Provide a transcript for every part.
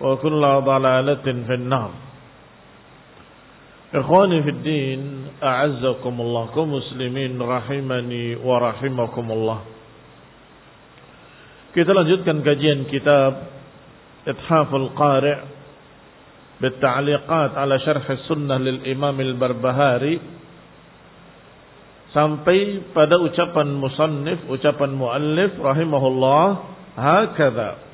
وكل ضلالة في النار. إخواني في الدين أعزكم الله كمسلمين رحمني ورحمكم الله. Kita lanjutkan kajian kitab Ithaful Qari' بالتعليقات على شرح السنة للإمام البربهاري sampai pada ucapan musannif, ucapan muallif rahimahullah, hakadha.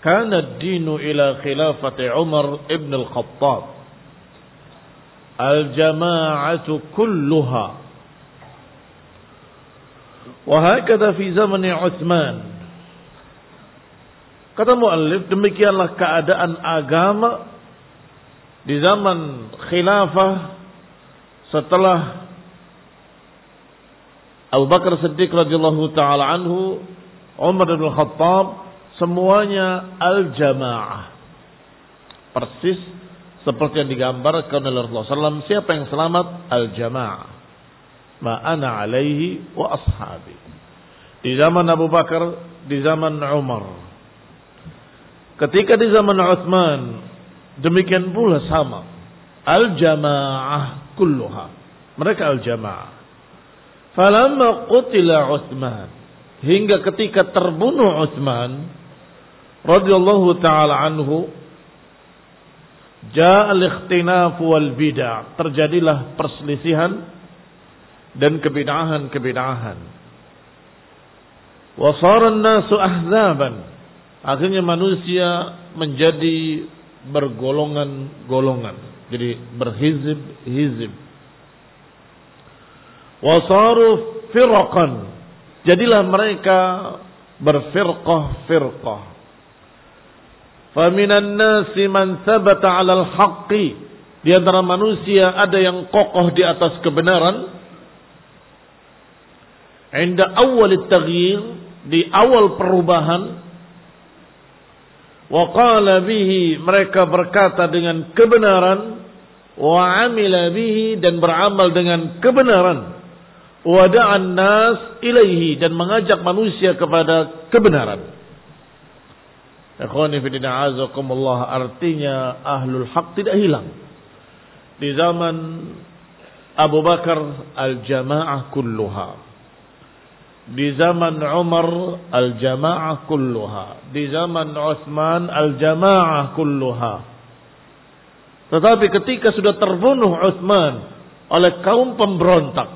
Kana ad-dinu ila khilafati Umar ibn al-Khattab al-jama'atu kulluha wa hakadha fi zaman Utsman kata muallif demikianlah keadaan agama di zaman khilafah setelah Abu Bakar Siddiq radhiyallahu taala anhu, Umar bin Khattab semuanya al-jamaah. Persis seperti yang digambarkan oleh Rasulullah SAW. Siapa yang selamat? Al-jamaah. Ma'ana alaihi wa ashabi. Di zaman Abu Bakar, di zaman Umar. Ketika di zaman Uthman, demikian pula sama. Al-jamaah kulluha. Mereka al-jamaah. Falamma qutila Uthman. Hingga ketika terbunuh Uthman. Radhiyallahu taala anhu. Ja'al ikhtinaf wal bid'ah. Terjadilah perselisihan dan kebid'ahan-kebid'ahan. Wasara nasu ahzaban. Akhirnya manusia menjadi bergolongan-golongan. Jadi berhizib-hizib. Wasaru firqan. Jadilah mereka berfirqah-firqah. Faminan nasi man sabata 'alal haqqi. Di antara manusia ada yang kokoh di atas kebenaran. Inda awal taghyir di awal perubahan wa qala bihi mereka berkata dengan kebenaran wa amila bihi dan beramal dengan kebenaran wada'an nas ilaihi dan mengajak manusia kepada kebenaran. Ikhwani fi azakumullah artinya ahlul haq tidak hilang. Di zaman Abu Bakar al-jamaah kulluha. Di zaman Umar al-jamaah kulluha. Di zaman Utsman al-jamaah kulluha. Tetapi ketika sudah terbunuh Utsman oleh kaum pemberontak,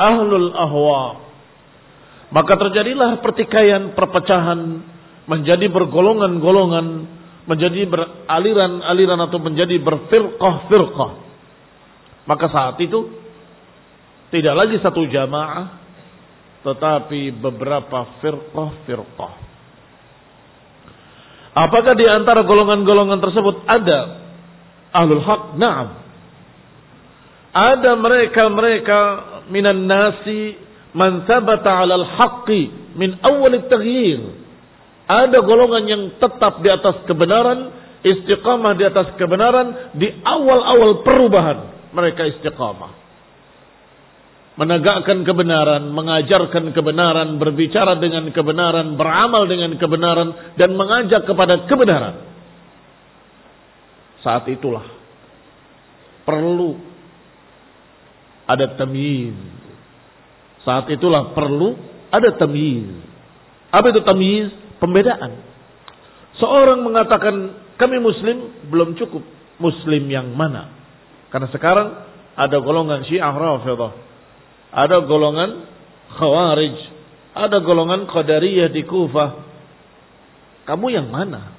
ahlul ahwa, maka terjadilah pertikaian, perpecahan, menjadi bergolongan-golongan, menjadi beraliran-aliran atau menjadi berfirqah-firqah. Maka saat itu tidak lagi satu jamaah, tetapi beberapa firqah-firqah. Apakah di antara golongan-golongan tersebut ada ahlul haq? Naam. Ada mereka-mereka minan nasi man sabata 'alal haqqi min awal taghyir ada golongan yang tetap di atas kebenaran, istiqamah di atas kebenaran di awal-awal perubahan mereka istiqamah. Menegakkan kebenaran, mengajarkan kebenaran, berbicara dengan kebenaran, beramal dengan kebenaran dan mengajak kepada kebenaran. Saat itulah perlu ada tamyiz. Saat itulah perlu ada tamyiz. Apa itu tamyiz? Pembedaan. Seorang mengatakan kami muslim belum cukup. Muslim yang mana? Karena sekarang ada golongan Syiah Rafidah. Ada golongan Khawarij. Ada golongan Qadariyah di Kufah. Kamu yang mana?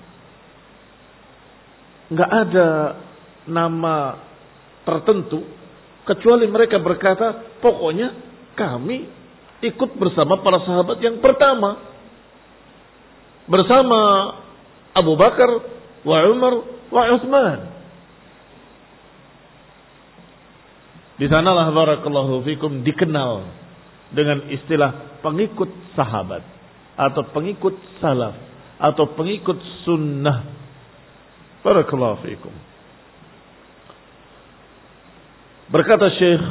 Enggak ada nama tertentu kecuali mereka berkata pokoknya kami ikut bersama para sahabat yang pertama bersama Abu Bakar wa Umar wa Utsman. Di sanalah barakallahu fikum dikenal dengan istilah pengikut sahabat atau pengikut salaf atau pengikut sunnah. Barakallahu fikum. Berkata Syekh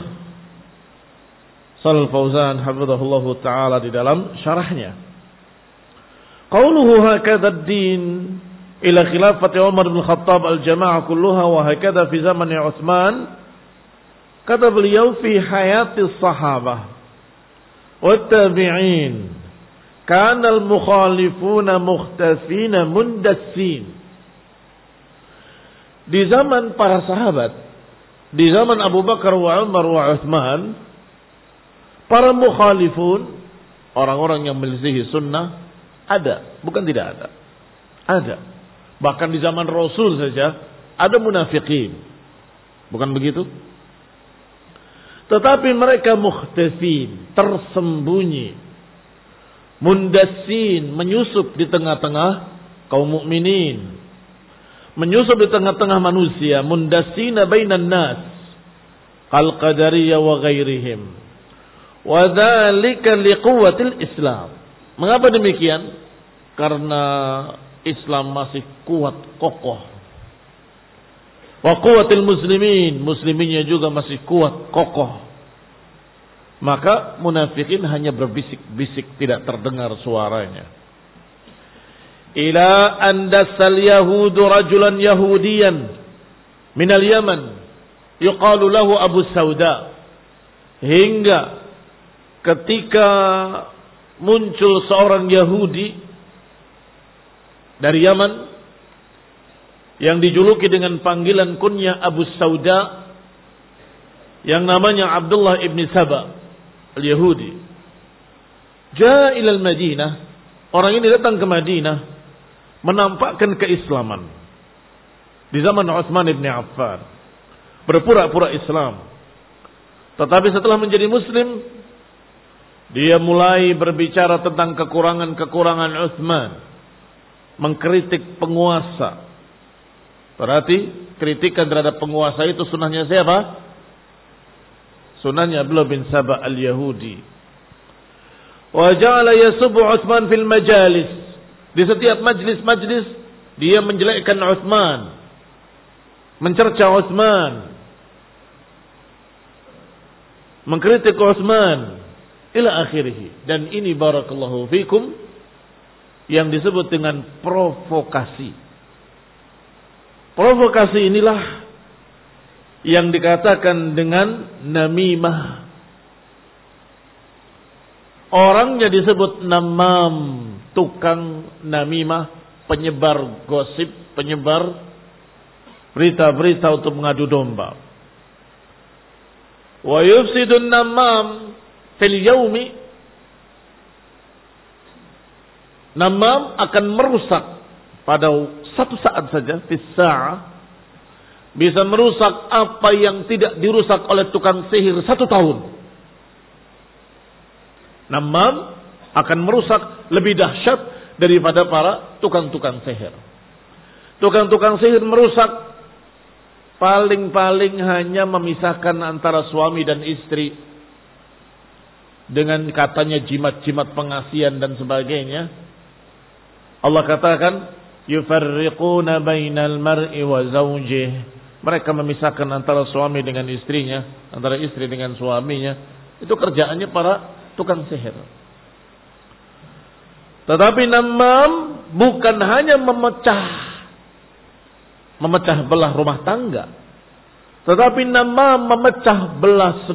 Shalal Fauzan hafizahullah taala di dalam syarahnya قوله هكذا الدين إلى خلافة عمر بن الخطاب الجماعة كلها وهكذا في زمن عثمان كتب اليوم في حياة الصحابة والتابعين كان المخالفون مختفين مندسين di zaman para sahabat di zaman Abu Bakar wa Umar wa Uthman para mukhalifun orang-orang yang melisihi sunnah ada, bukan tidak ada. Ada. Bahkan di zaman Rasul saja ada munafikin. Bukan begitu? Tetapi mereka muhtafin, tersembunyi. Mundasin, menyusup di tengah-tengah kaum mukminin. Menyusup di tengah-tengah manusia, mundasina bainan nas. Kal qadariyah wa ghairihim. Wa dzalika liquwwatil Islam. Mengapa demikian? Karena Islam masih kuat kokoh. Wa kuatil muslimin, musliminnya juga masih kuat kokoh. Maka munafikin hanya berbisik-bisik tidak terdengar suaranya. Ila andasal yahudu rajulan yahudiyan minal Yaman yuqalu lahu Abu Sauda hingga ketika muncul seorang Yahudi dari Yaman yang dijuluki dengan panggilan kunya Abu Sauda yang namanya Abdullah ibn Saba al-Yahudi. Ja'a ila madinah Orang ini datang ke Madinah menampakkan keislaman. Di zaman Utsman ibn Affan. Berpura-pura Islam. Tetapi setelah menjadi muslim dia mulai berbicara tentang kekurangan-kekurangan Utsman, mengkritik penguasa. Berarti kritikan terhadap penguasa itu sunahnya siapa? Sunahnya Abdullah bin Sabah al-Yahudi. Wa ja'ala Utsman fil majalis. Di setiap majlis-majlis dia menjelekkan Utsman. Mencerca Utsman. Mengkritik Utsman ila akhirih. Dan ini barakallahu fikum yang disebut dengan provokasi. Provokasi inilah yang dikatakan dengan namimah. Orangnya disebut namam, tukang namimah, penyebar gosip, penyebar berita-berita untuk mengadu domba. Wa yufsidun namam fil yaumi Namam akan merusak pada satu saat saja, bisa bisa merusak apa yang tidak dirusak oleh tukang sihir satu tahun. Namam akan merusak lebih dahsyat daripada para tukang-tukang sihir. Tukang-tukang sihir merusak paling-paling hanya memisahkan antara suami dan istri dengan katanya jimat-jimat pengasian dan sebagainya Allah katakan yufarriquna bainal mar'i wa zawjih. Mereka memisahkan antara suami dengan istrinya, antara istri dengan suaminya. Itu kerjaannya para tukang sihir. Tetapi namam bukan hanya memecah memecah belah rumah tangga. Tetapi namam memecah belah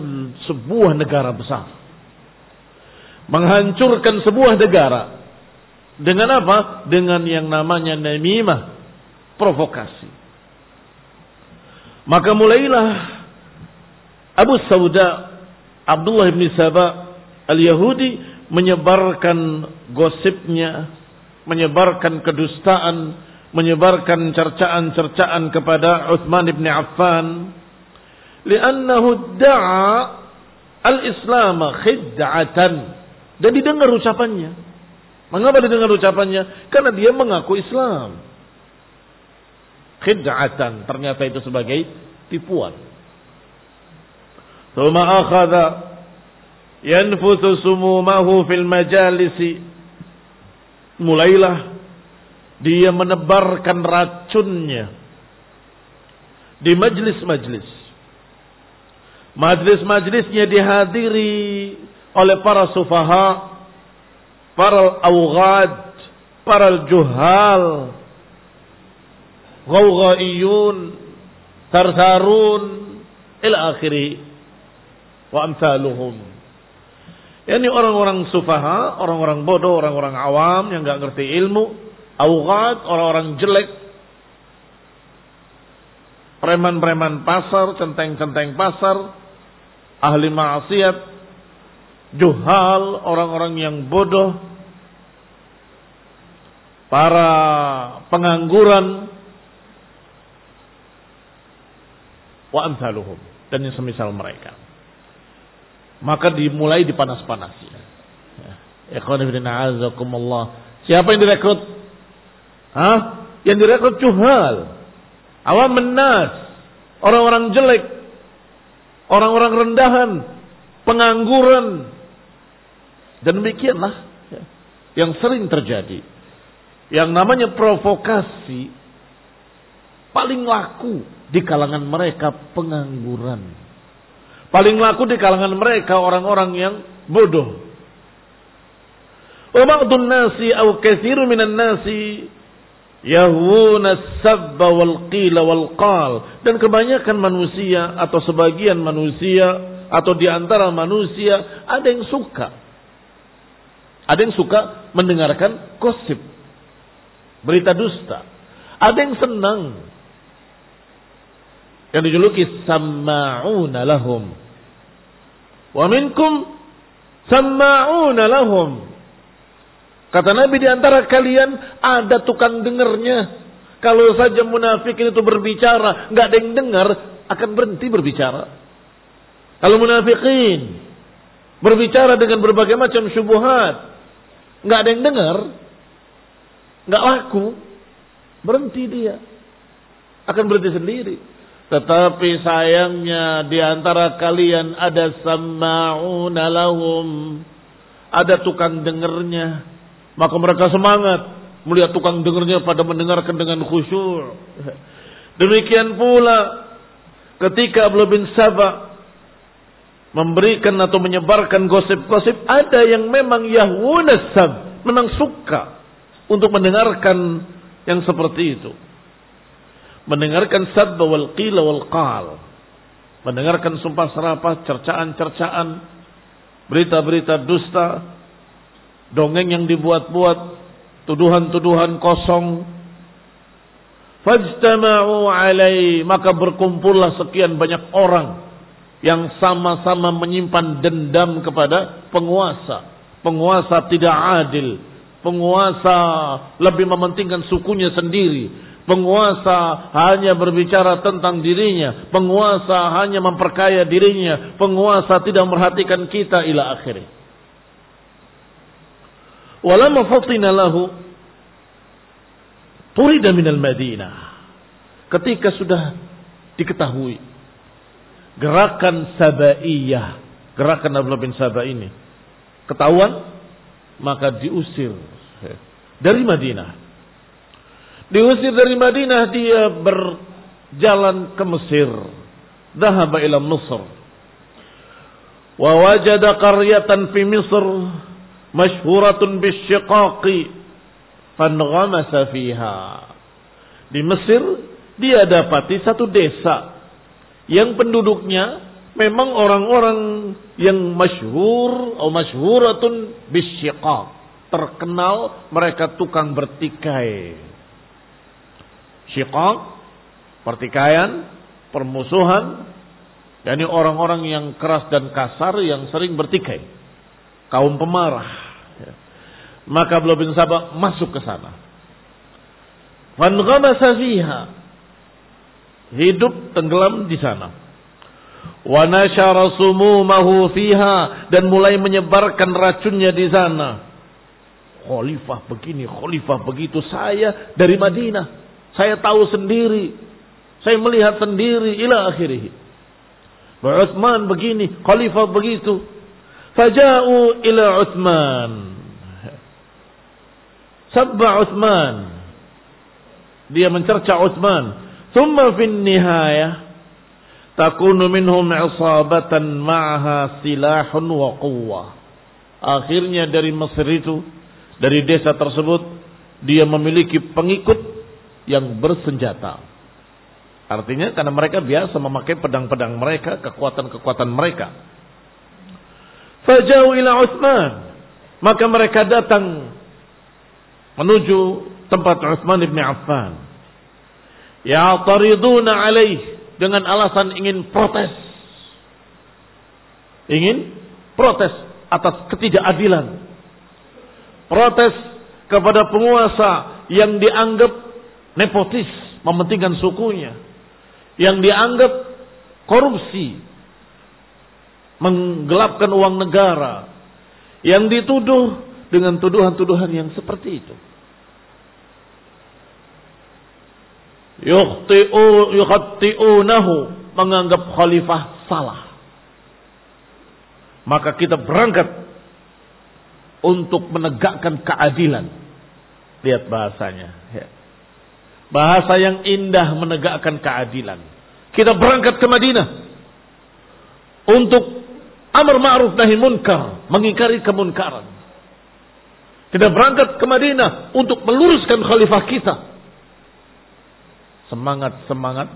sebuah negara besar. Menghancurkan sebuah negara dengan apa? Dengan yang namanya namimah, provokasi. Maka mulailah Abu Sauda Abdullah bin Sabah al-Yahudi menyebarkan gosipnya, menyebarkan kedustaan, menyebarkan cercaan-cercaan kepada Uthman bin Affan. Liannahu da'a al-Islam khid'atan. Dan didengar ucapannya. Mengapa didengar ucapannya? Karena dia mengaku Islam. Khid'atan. Ternyata itu sebagai tipuan. Thumma akhadha yanfuthu sumumahu fil majalisi. Mulailah dia menebarkan racunnya di majlis-majlis. Majlis-majlisnya dihadiri oleh para sufaha para awghad, para juhal, ghawghaiyun, tarsarun, ila akhiri wa amsaluhum. Yani orang-orang sufaha, orang-orang bodoh, orang-orang awam yang nggak ngerti ilmu, awghad, orang-orang jelek, preman-preman pasar, centeng-centeng pasar, ahli maksiat, juhal, orang-orang yang bodoh, para pengangguran wa amsaluhum dan yang semisal mereka. Maka dimulai dipanas-panasi. Ya. Siapa yang direkrut? Hah? Yang direkrut cuhal. Awam menas. Orang-orang jelek. Orang-orang rendahan. Pengangguran. Dan demikianlah ya, yang sering terjadi yang namanya provokasi paling laku di kalangan mereka pengangguran. Paling laku di kalangan mereka orang-orang yang bodoh. Wa ba'dun nasi au katsiru minan nasi yahuna sabba wal qila wal qal dan kebanyakan manusia atau sebagian manusia atau di antara manusia ada yang suka ada yang suka mendengarkan gosip berita dusta. Ada yang senang. Yang dijuluki sama'una lahum. Wa minkum sama'una lahum. Kata Nabi di antara kalian ada tukang dengernya. Kalau saja munafikin itu berbicara, nggak ada yang dengar, akan berhenti berbicara. Kalau munafikin berbicara dengan berbagai macam syubuhat, nggak ada yang dengar, nggak laku, berhenti dia. Akan berhenti sendiri. Tetapi sayangnya di antara kalian ada sama'una lahum. Ada tukang dengernya. Maka mereka semangat melihat tukang dengernya pada mendengarkan dengan khusyuk. Demikian pula ketika Abdullah bin Sabah memberikan atau menyebarkan gosip-gosip ada yang memang yahwunasab memang suka untuk mendengarkan yang seperti itu. Mendengarkan sabda wal qila wal qal. Mendengarkan sumpah serapah, cercaan-cercaan, berita-berita dusta dongeng yang dibuat-buat, tuduhan-tuduhan kosong. Fajtama'u alai, maka berkumpullah sekian banyak orang yang sama-sama menyimpan dendam kepada penguasa. Penguasa tidak adil, penguasa lebih mementingkan sukunya sendiri, Penguasa hanya berbicara tentang dirinya. Penguasa hanya memperkaya dirinya. Penguasa tidak memperhatikan kita ila akhirnya. Walamma fatina lahu turida minal Madinah. Ketika sudah diketahui gerakan Sabaiyah, gerakan Abdullah bin Sabah ini. Ketahuan? Maka diusir. Dari Madinah. Diusir dari Madinah dia berjalan ke Mesir. Dahaba ila Mesir. Wa wajada qaryatan fi Mesir masyhuratun bisyiqaqi fanghamasa fiha. Di Mesir dia dapati satu desa yang penduduknya memang orang-orang yang masyhur atau masyhuratun bisyiqaq. Terkenal mereka tukang bertikai syiqaq, pertikaian, permusuhan, yakni orang-orang yang keras dan kasar yang sering bertikai. Kaum pemarah. Maka Abdullah bin Sabah masuk ke sana. Fiha. Hidup tenggelam di sana. Wa nasyara sumumahu fiha dan mulai menyebarkan racunnya di sana. Khalifah begini, khalifah begitu. Saya dari Madinah. Saya tahu sendiri. Saya melihat sendiri ila akhirih. Uthman begini, khalifah begitu. Faja'u ila Uthman. Sabba Uthman. Dia mencerca Uthman. Thumma fin nihayah takunu minhum isabatan ma'aha silahun wa quwwah. Akhirnya dari Mesir itu, dari desa tersebut, dia memiliki pengikut yang bersenjata. Artinya karena mereka biasa memakai pedang-pedang mereka, kekuatan-kekuatan mereka. Fajau ila Utsman. Maka mereka datang menuju tempat Utsman bin Affan. Ya tariduna alaih dengan alasan ingin protes. Ingin protes atas ketidakadilan. Protes kepada penguasa yang dianggap nepotis, mementingkan sukunya, yang dianggap korupsi, menggelapkan uang negara, yang dituduh dengan tuduhan-tuduhan yang seperti itu. Yukhatti'unahu menganggap khalifah salah. Maka kita berangkat untuk menegakkan keadilan. Lihat bahasanya. Ya. Bahasa yang indah menegakkan keadilan. Kita berangkat ke Madinah untuk amar ma'ruf nahi munkar, mengingkari kemunkaran. Kita berangkat ke Madinah untuk meluruskan khalifah kita semangat-semangat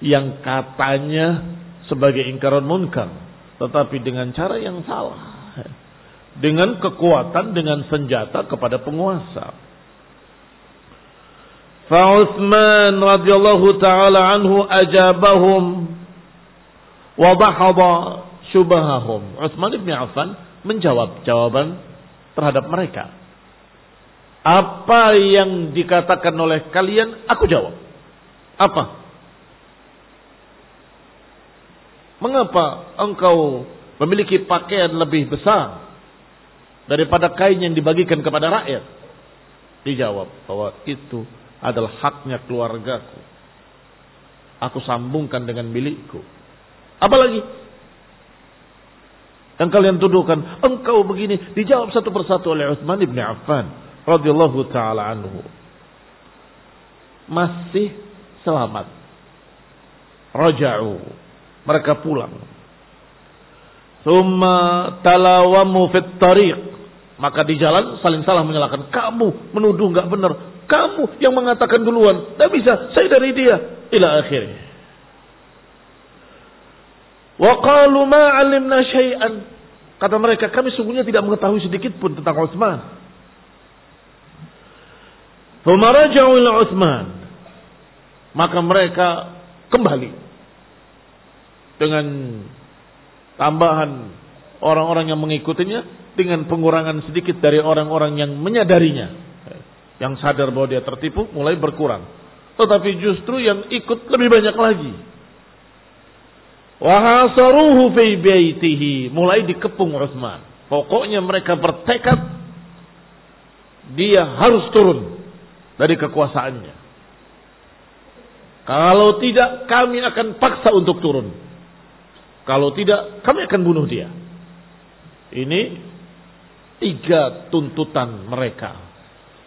yang katanya sebagai ingkaran munkar tetapi dengan cara yang salah. Dengan kekuatan dengan senjata kepada penguasa. Fa Utsman radhiyallahu taala anhu ajabahum wa dahadha syubahahum. Utsman bin Affan menjawab jawaban terhadap mereka. Apa yang dikatakan oleh kalian, aku jawab. Apa? Mengapa engkau memiliki pakaian lebih besar daripada kain yang dibagikan kepada rakyat? Dijawab bahwa itu adalah haknya keluargaku. Aku sambungkan dengan milikku. Apalagi yang kalian tuduhkan, engkau begini, dijawab satu persatu oleh Utsman bin Affan radhiyallahu taala anhu. Masih selamat. Raja'u. Mereka pulang. Summa talawamu fit tariq. Maka di jalan saling salah menyalahkan. Kamu menuduh nggak benar. Kamu yang mengatakan duluan. Tidak bisa. Saya dari dia. Ila akhirnya. Wa qalu syai'an. Kata mereka, kami sungguhnya tidak mengetahui sedikit pun tentang Utsman. Famaraja'u ila Utsman. Maka mereka kembali dengan tambahan orang-orang yang mengikutinya dengan pengurangan sedikit dari orang-orang yang menyadarinya. Yang sadar bahwa dia tertipu mulai berkurang. Tetapi justru yang ikut lebih banyak lagi. Wahasaruhu fi baitihi. Mulai dikepung Utsman. Pokoknya mereka bertekad dia harus turun dari kekuasaannya. Kalau tidak kami akan paksa untuk turun. Kalau tidak kami akan bunuh dia. Ini tiga tuntutan mereka.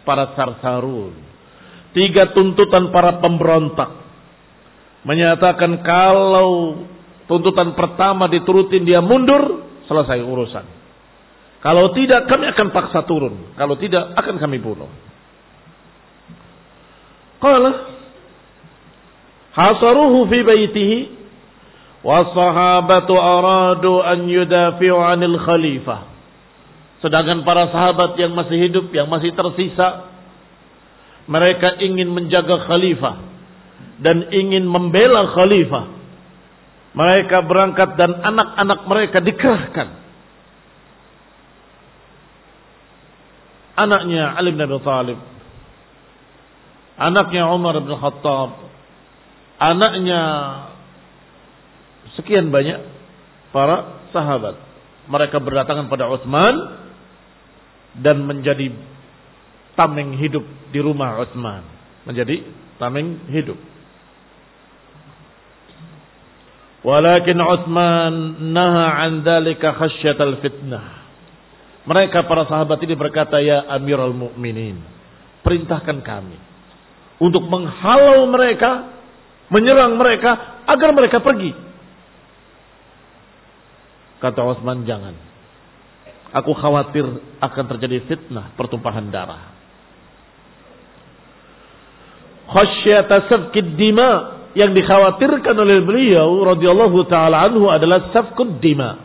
Para sarsarun. Tiga tuntutan para pemberontak. Menyatakan kalau tuntutan pertama diturutin dia mundur, selesai urusan. Kalau tidak kami akan paksa turun. Kalau tidak akan kami bunuh. Qala hasaruhu fi baitihi sahabatu aradu an yudafi'u 'anil khalifah. Sedangkan para sahabat yang masih hidup, yang masih tersisa, mereka ingin menjaga khalifah dan ingin membela khalifah mereka berangkat dan anak-anak mereka dikerahkan. Anaknya Ali bin Abi Thalib. Anaknya Umar bin Khattab. Anaknya sekian banyak para sahabat. Mereka berdatangan pada Utsman dan menjadi tameng hidup di rumah Utsman. Menjadi tameng hidup. Walakin Utsman naha an dzalika khasyatal fitnah. Mereka para sahabat ini berkata, "Ya Amirul Mukminin, perintahkan kami untuk menghalau mereka, menyerang mereka agar mereka pergi." Kata Utsman, "Jangan. Aku khawatir akan terjadi fitnah pertumpahan darah." Khasyata sabkid dima yang dikhawatirkan oleh beliau radhiyallahu taala anhu adalah safkud dima,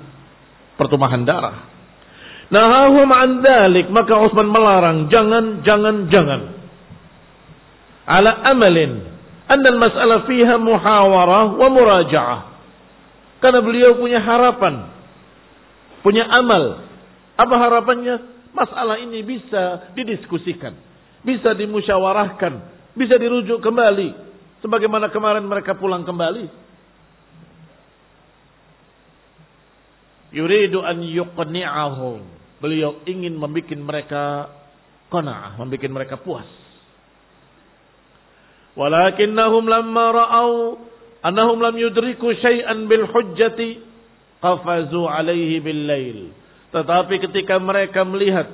pertumpahan darah. Nahahum an dalik, maka Utsman melarang, jangan, jangan, jangan. Ala amalin, anna masalah fiha muhawarah wa muraja'ah. Karena beliau punya harapan, punya amal. Apa harapannya? Masalah ini bisa didiskusikan, bisa dimusyawarahkan, bisa dirujuk kembali Sebagaimana kemarin mereka pulang kembali. Yuridu an yuqni'ahum. Beliau ingin membuat mereka qana'ah, membuat mereka puas. Walakinnahum lamma ra'au annahum lam yudriku syai'an bil hujjati qafazu alaihi bil lail. Tetapi ketika mereka melihat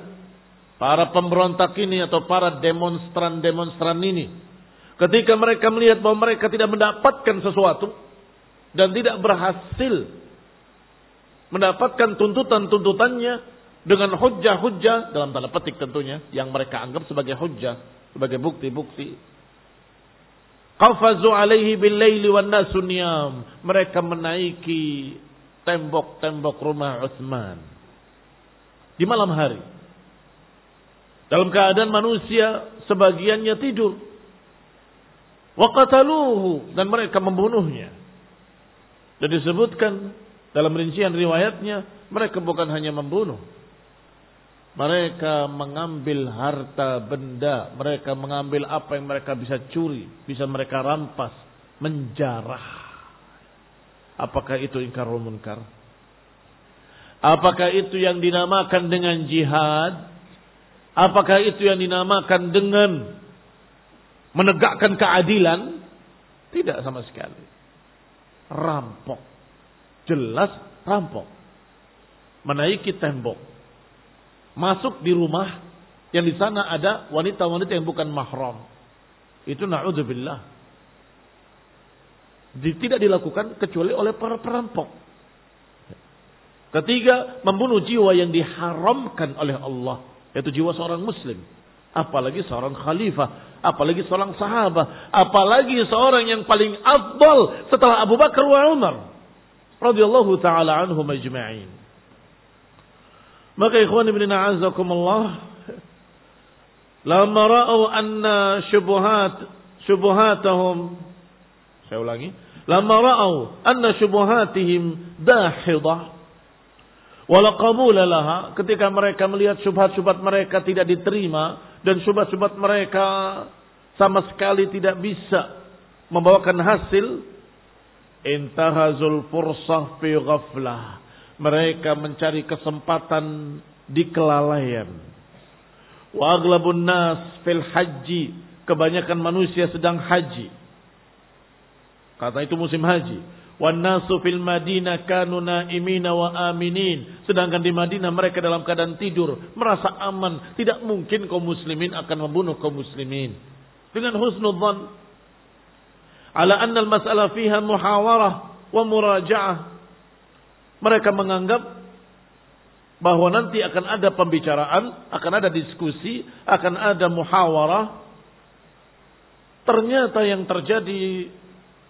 para pemberontak ini atau para demonstran-demonstran ini Ketika mereka melihat bahwa mereka tidak mendapatkan sesuatu dan tidak berhasil mendapatkan tuntutan-tuntutannya dengan hujah-hujah dalam tanda petik tentunya yang mereka anggap sebagai hujah, sebagai bukti-bukti. Qafazu alaihi bil laili wan nasuniyam. Mereka menaiki tembok-tembok rumah Utsman di malam hari. Dalam keadaan manusia sebagiannya tidur, Waqataluhu dan mereka membunuhnya. Dan disebutkan dalam rincian riwayatnya mereka bukan hanya membunuh. Mereka mengambil harta benda, mereka mengambil apa yang mereka bisa curi, bisa mereka rampas, menjarah. Apakah itu ingkarul munkar? Apakah itu yang dinamakan dengan jihad? Apakah itu yang dinamakan dengan menegakkan keadilan? Tidak sama sekali. Rampok. Jelas rampok. Menaiki tembok. Masuk di rumah yang di sana ada wanita-wanita yang bukan mahram. Itu na'udzubillah. Tidak dilakukan kecuali oleh para perampok. Ketiga, membunuh jiwa yang diharamkan oleh Allah. Yaitu jiwa seorang muslim apalagi seorang khalifah, apalagi seorang sahabat, apalagi seorang yang paling afdal setelah Abu Bakar wa Umar radhiyallahu taala anhum ajma'in. Maka ikhwan ibn a'azakumullah lama ra'au anna syubuhat syubuhatahum saya ulangi lama ra'au anna syubuhatihim dahidah wala qabula laha ketika mereka melihat syubhat-syubhat mereka tidak diterima dan syubhat-syubhat mereka sama sekali tidak bisa membawakan hasil intahazul fursah fi ghaflah mereka mencari kesempatan di kelalaian. Wa aglabun nas fil haji kebanyakan manusia sedang haji. Kata itu musim haji. Wan nasu fil madinah kanu naimina wa aminin sedangkan di Madinah mereka dalam keadaan tidur merasa aman. Tidak mungkin kaum muslimin akan membunuh kaum muslimin. Dengan husnudzan ala anna al-mas'alah fiha muhawarah wa muraja'ah. Mereka menganggap bahwa nanti akan ada pembicaraan, akan ada diskusi, akan ada muhawarah. Ternyata yang terjadi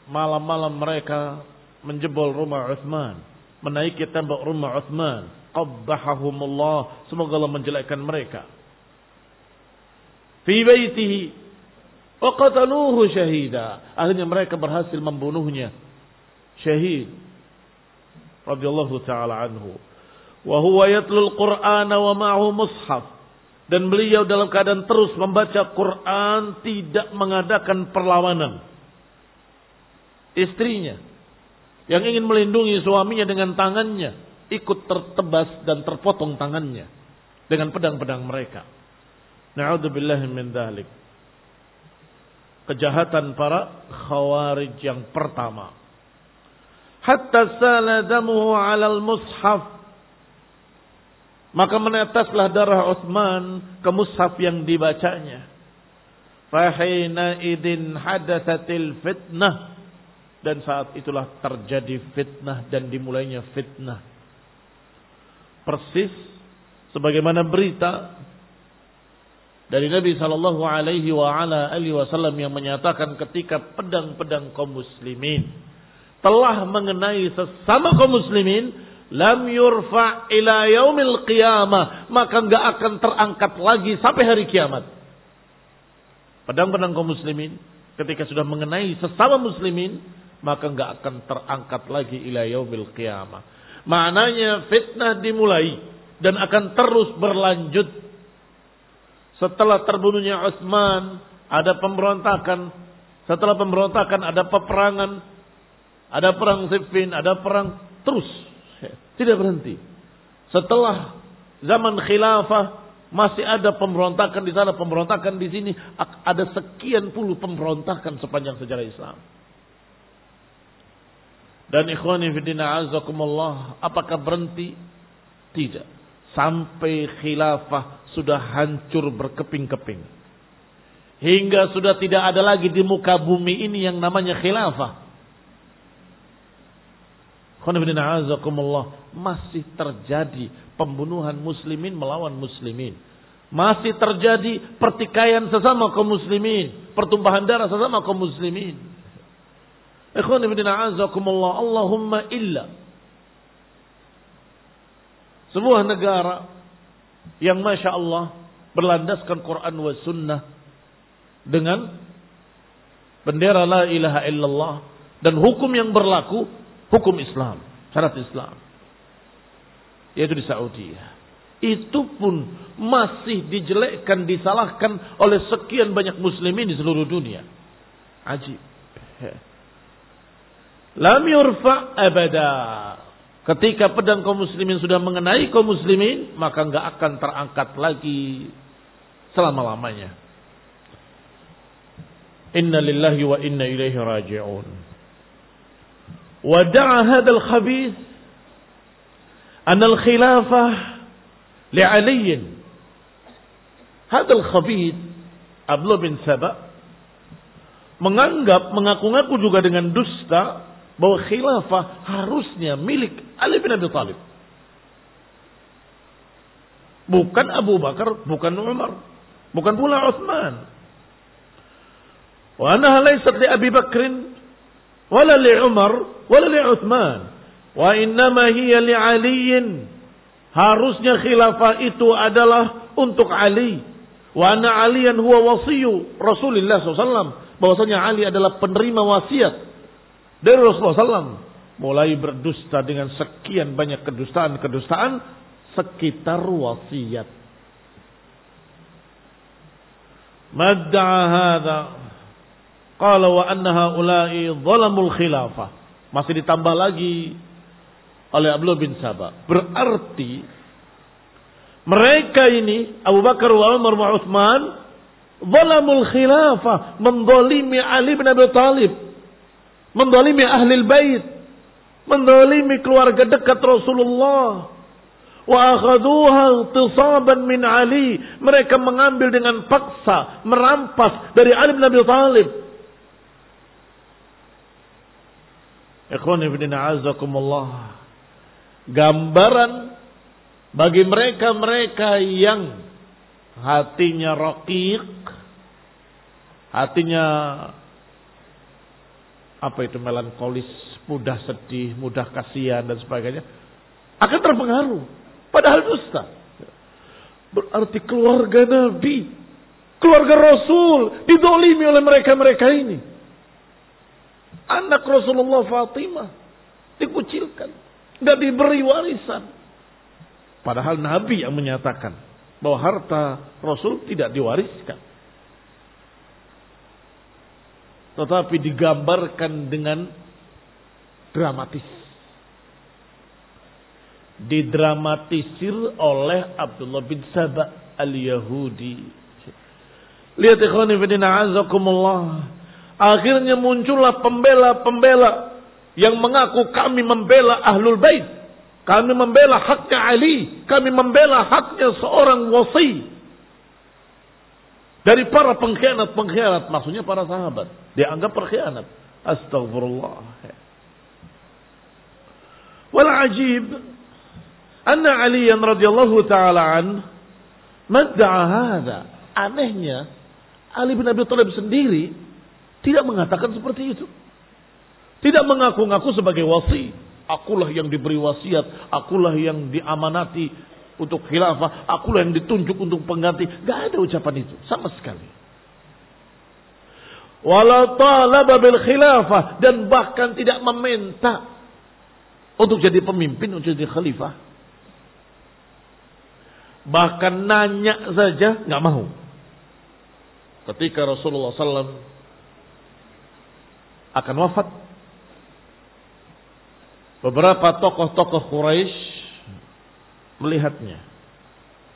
malam-malam mereka menjebol rumah Uthman, menaiki tembok rumah Uthman. Qabbahahumullah, semoga Allah menjelekkan mereka. Fi baitihi Waqataluhu syahida. Akhirnya mereka berhasil membunuhnya. Syahid. Radiyallahu ta'ala anhu. Wa huwa yatlul Qur'an wa ma'hu mushaf. Dan beliau dalam keadaan terus membaca Quran tidak mengadakan perlawanan. Istrinya yang ingin melindungi suaminya dengan tangannya ikut tertebas dan terpotong tangannya dengan pedang-pedang mereka. Na'udzubillah min dzalik kejahatan para khawarij yang pertama. Hatta saladamuhu alal mushaf. Maka menetaslah darah Utsman ke mushaf yang dibacanya. Fahina idin hadatsatil fitnah. Dan saat itulah terjadi fitnah dan dimulainya fitnah. Persis sebagaimana berita dari Nabi Shallallahu Alaihi Wasallam yang menyatakan ketika pedang-pedang kaum muslimin telah mengenai sesama kaum muslimin lam yurfa ila yaumil qiyamah maka enggak akan terangkat lagi sampai hari kiamat pedang-pedang kaum muslimin ketika sudah mengenai sesama muslimin maka enggak akan terangkat lagi ila yaumil qiyamah maknanya fitnah dimulai dan akan terus berlanjut setelah terbunuhnya Utsman, ada pemberontakan. Setelah pemberontakan ada peperangan. Ada perang Siffin, ada perang terus. Tidak berhenti. Setelah zaman khilafah masih ada pemberontakan di sana, pemberontakan di sini. Ada sekian puluh pemberontakan sepanjang sejarah Islam. Dan ikhwani fidina azakumullah, apakah berhenti? Tidak. Sampai khilafah sudah hancur berkeping-keping. Hingga sudah tidak ada lagi di muka bumi ini yang namanya khilafah. Masih terjadi pembunuhan muslimin melawan muslimin. Masih terjadi pertikaian sesama kaum muslimin. Pertumpahan darah sesama kaum muslimin. Allahumma illa. Sebuah negara yang masya Allah berlandaskan Quran wa Sunnah dengan bendera la ilaha illallah dan hukum yang berlaku hukum Islam, syarat Islam. Yaitu di Saudi. Itu pun masih dijelekkan, disalahkan oleh sekian banyak muslimin di seluruh dunia. Ajib. Lam yurfa abada. Ketika pedang kaum muslimin sudah mengenai kaum muslimin, maka enggak akan terangkat lagi selama-lamanya. Inna lillahi wa inna ilaihi raji'un. Wada'a hadal khabith an al-khilafah li'aliyin. Hadal khabith Abdullah bin Sabah menganggap, mengaku-ngaku juga dengan dusta bahwa khilafah harusnya milik Ali bin Abi Thalib. Bukan Abu Bakar, bukan Umar, bukan pula Utsman. Wa annaha laysat li Abi Bakrin wala li Umar wala li Utsman. Wa innama hiya li Ali. Harusnya khilafah itu adalah untuk Ali. Wa anna aliyan huwa wasiyu Rasulullah SAW. Bahwasanya Ali adalah penerima wasiat dari Rasulullah SAW. Mulai berdusta dengan sekian banyak kedustaan-kedustaan sekitar wasiat. Madda'a hadha. Qala wa anna haula'i zalamul khilafah. Masih ditambah lagi oleh Abdullah bin Sabah. Berarti mereka ini Abu Bakar wa Umar wa Uthman zalamul khilafah, mendolimi Ali bin Abi Talib, mendolimi ahli bait, mendolimi keluarga dekat Rasulullah. Wa akhaduha tisaban min Ali. Mereka mengambil dengan paksa, merampas dari Ali bin Abi Talib. Ikhwan ibn a'azakumullah gambaran bagi mereka-mereka yang hatinya rokik, hatinya apa itu melankolis, mudah sedih, mudah kasihan dan sebagainya, akan terpengaruh. Padahal dusta. Berarti keluarga Nabi, keluarga Rasul didolimi oleh mereka-mereka ini. Anak Rasulullah Fatimah dikucilkan. Tidak diberi warisan. Padahal Nabi yang menyatakan bahwa harta Rasul tidak diwariskan. Tetapi digambarkan dengan dramatis. Didramatisir oleh Abdullah bin Sabah al-Yahudi. Lihat ikhwan ibn a'azakumullah. Akhirnya muncullah pembela-pembela yang mengaku kami membela ahlul bait, kami membela haknya Ali, kami membela haknya seorang wasi. Dari para pengkhianat-pengkhianat, maksudnya para sahabat. Dianggap perkhianat. Astagfirullah. Wal ajib, anna Ali radhiyallahu taala an madda'a hadza. Anehnya, Ali bin Abi Thalib sendiri tidak mengatakan seperti itu. Tidak mengaku-ngaku sebagai wasi. Akulah yang diberi wasiat. Akulah yang diamanati untuk khilafah. Akulah yang ditunjuk untuk pengganti. Gak ada ucapan itu. Sama sekali. Wala talaba bil khilafah. Dan bahkan tidak meminta. Untuk jadi pemimpin, untuk jadi khalifah. Bahkan nanya saja nggak mau. Ketika Rasulullah SAW akan wafat, Beberapa tokoh-tokoh Quraisy melihatnya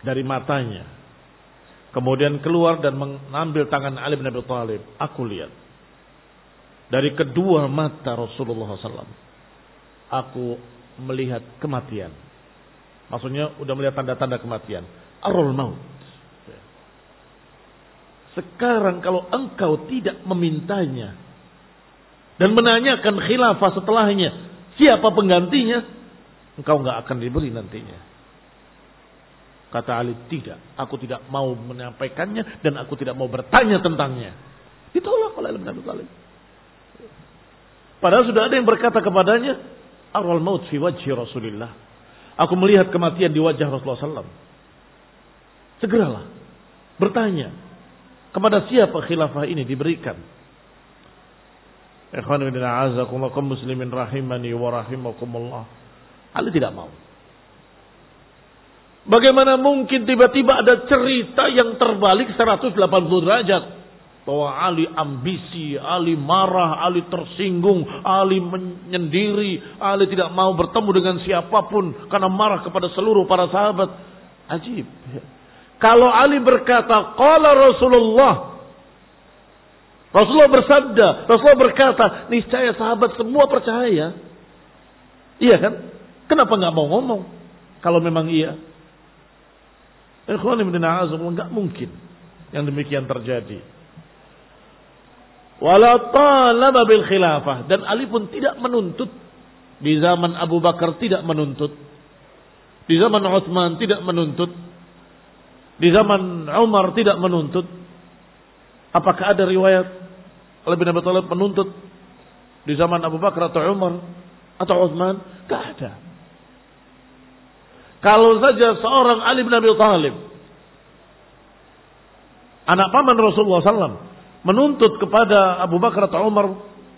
dari matanya. Kemudian keluar dan mengambil tangan Ali bin Abi Thalib. Aku lihat. Dari kedua mata Rasulullah SAW. Aku melihat kematian. Maksudnya udah melihat tanda-tanda kematian. Arul maut. Sekarang kalau engkau tidak memintanya. Dan menanyakan khilafah setelahnya siapa penggantinya, engkau nggak akan diberi nantinya. Kata Ali, tidak. Aku tidak mau menyampaikannya dan aku tidak mau bertanya tentangnya. Ditolak oleh Ibn Abi Talib. Padahal sudah ada yang berkata kepadanya, Arwal maut fi wajhi Rasulullah. Aku melihat kematian di wajah Rasulullah SAW. Segeralah bertanya kepada siapa khilafah ini diberikan. Ikhwan bin a'azakumullah muslimin rahimani wa rahimakumullah. Ali tidak mau. Bagaimana mungkin tiba-tiba ada cerita yang terbalik 180 derajat. Bahwa Ali ambisi, Ali marah, Ali tersinggung, Ali menyendiri, Ali tidak mau bertemu dengan siapa pun karena marah kepada seluruh para sahabat. Ajib. Kalau Ali berkata, Qala Rasulullah, Rasulullah bersabda, Rasulullah berkata, niscaya sahabat semua percaya. Iya kan? Kenapa nggak mau ngomong? Kalau memang iya. Nggak mungkin yang demikian terjadi. Wala bil khilafah dan Ali pun tidak menuntut di zaman Abu Bakar tidak menuntut. Di zaman Utsman tidak menuntut. Di zaman Umar tidak menuntut. Apakah ada riwayat Ali bin Abi menuntut di zaman Abu Bakar atau Umar atau Utsman? Gak ada. Kalau saja seorang Ali bin Abi Thalib, anak paman Rasulullah SAW, menuntut kepada Abu Bakar atau Umar,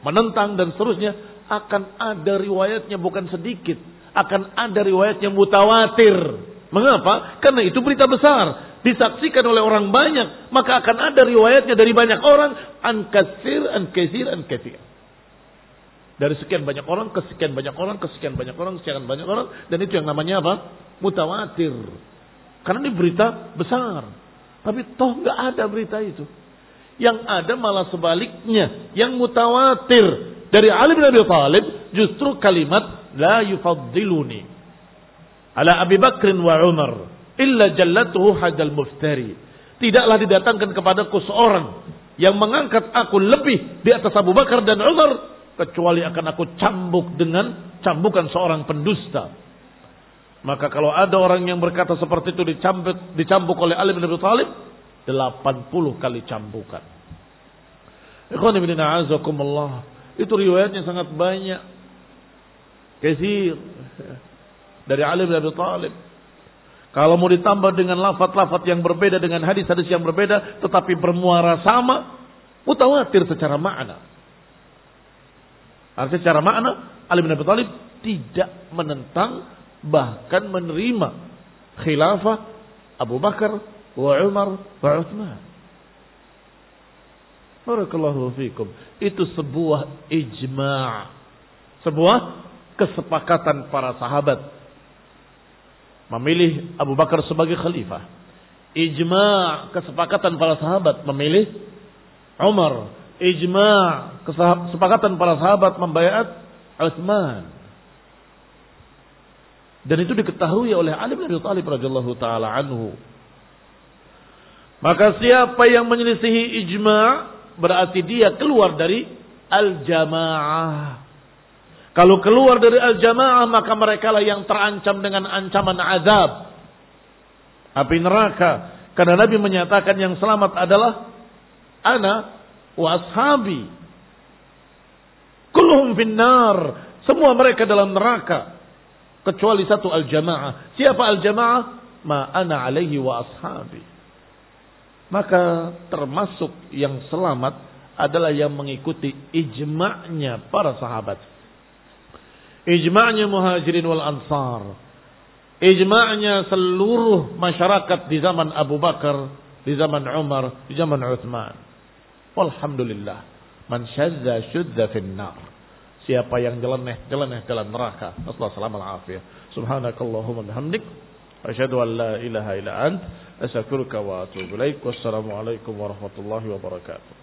menentang dan seterusnya, akan ada riwayatnya bukan sedikit. Akan ada riwayatnya mutawatir. Mengapa? Karena itu berita besar. Disaksikan oleh orang banyak. Maka akan ada riwayatnya dari banyak orang. An kasir, an kasir, an kasir. Dari sekian banyak orang ke sekian banyak orang ke sekian banyak orang sekian banyak orang dan itu yang namanya apa? Mutawatir. Karena ini berita besar. Tapi toh nggak ada berita itu. Yang ada malah sebaliknya, yang mutawatir dari Ali bin Abi Thalib justru kalimat la yufaddiluni ala Abi Bakr wa Umar illa jallatuhu hadal muftari. Tidaklah didatangkan kepadaku seorang yang mengangkat aku lebih di atas Abu Bakar dan Umar kecuali akan aku cambuk dengan cambukan seorang pendusta. Maka kalau ada orang yang berkata seperti itu dicambuk, dicambuk oleh Ali bin Abi Thalib, 80 kali cambukan. Ikhwan ibn a'azakumullah. Itu riwayatnya sangat banyak. Kesir. Dari Ali bin Abi Thalib. Kalau mau ditambah dengan lafat-lafat yang berbeda dengan hadis-hadis yang berbeda tetapi bermuara sama, mutawatir secara makna. Artinya secara makna Ali bin Abi Thalib tidak menentang bahkan menerima khilafah Abu Bakar wa Umar wa Uthman. Barakallahu fikum. Itu sebuah ijma' sebuah kesepakatan para sahabat memilih Abu Bakar sebagai khalifah. Ijma' kesepakatan para sahabat memilih Umar ijma' kesepakatan para sahabat membayat Utsman. Dan itu diketahui oleh Ali bin Abi Thalib radhiyallahu taala anhu. Maka siapa yang menyelisihi ijma' berarti dia keluar dari al-jamaah. Kalau keluar dari al-jamaah maka mereka lah yang terancam dengan ancaman azab. Api neraka. Karena Nabi menyatakan yang selamat adalah ana wa ashabi. Kulluhum finnar. Semua mereka dalam neraka. Kecuali satu al-jamaah. Siapa al-jamaah? Ma ana alaihi wa ashabi. Maka termasuk yang selamat adalah yang mengikuti ijma'nya para sahabat. Ijma'nya muhajirin wal ansar. Ijma'nya seluruh masyarakat di zaman Abu Bakar, di zaman Umar, di zaman Uthman. Walhamdulillah. Man syazza syudza finnar. Siapa yang jeleneh, jeleneh dalam neraka. Assalamualaikum Subhanakallahumma bihamdik. Asyhadu an la ilaha illa ant. Astaghfiruka wa atubu ilaik. Warahmatullahi wabarakatuh.